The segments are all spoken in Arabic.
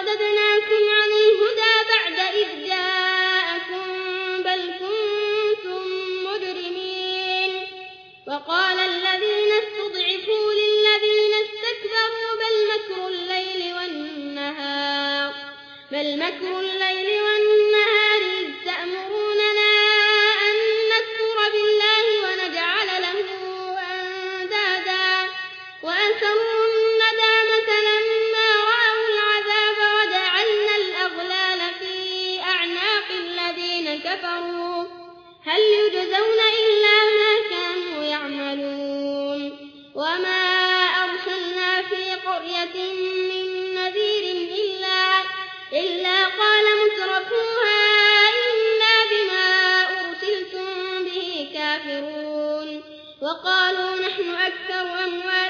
رددناكم عن الهدى بعد إذ جاءكم بل كنتم مجرمين. وقال الذين استضعفوا للذين استكبروا بل مكر الليل والنهار بل مكر الليل والنهار قرية من نذير إلا, إلا قال مترفوها إنا بما أرسلتم به كافرون. وقالوا نحن أكثر أموال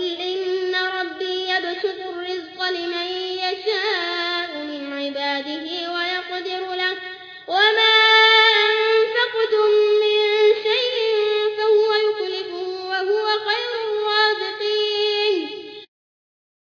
قل إن ربي يبسط الرزق لمن